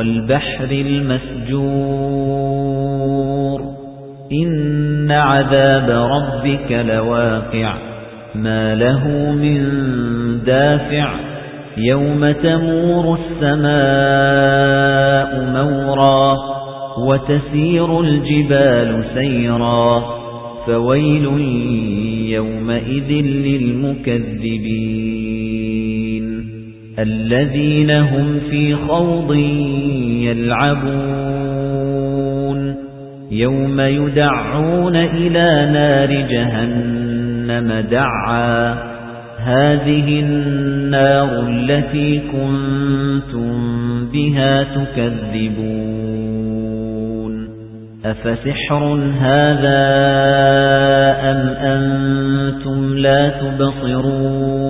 والبحر المسجور. إن عذاب ربك لواقع. ما له من دافع. يوم تمور السماء مورا وتسير الجبال سيرا. فويل يومئذ للمكذبين. الذين هم في خوض يلعبون. يوم يدعون إلى نار جهنم دعا. هذه النار التي كنتم بها تكذبون. أفسحر هذا أم أنتم لا تبصرون؟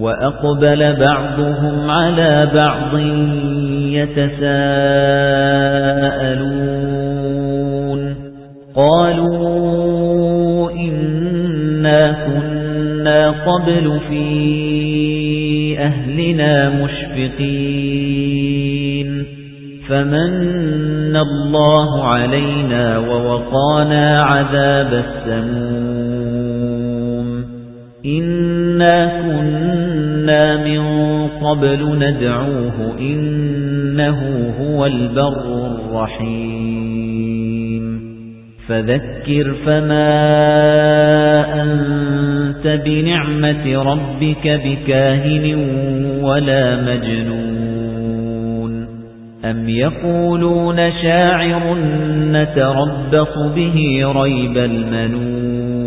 وأقبل بعضهم على بعض يتساءلون. قالوا إنا كنا قبل في أهلنا مشفقين. فمن الله علينا ووقانا عذاب السموم. إنا كنا من قبل ندعوه إنه هو البر الرحيم فذكر فما أنت بنعمة ربك بكاهن ولا مجنون أم يقولون شاعر نتربص به ريب المنون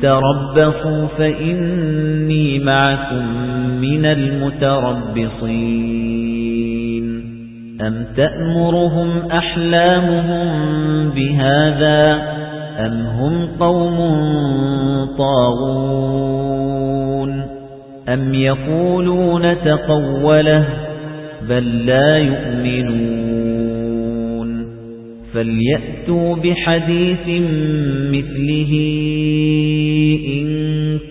تربصوا فإني معكم من المتربصين أم تأمرهم أحلامهم بهذا أم هم قوم طاغون أم يقولون تقوله بل لا يؤمنون فليأتوا بحديث مثله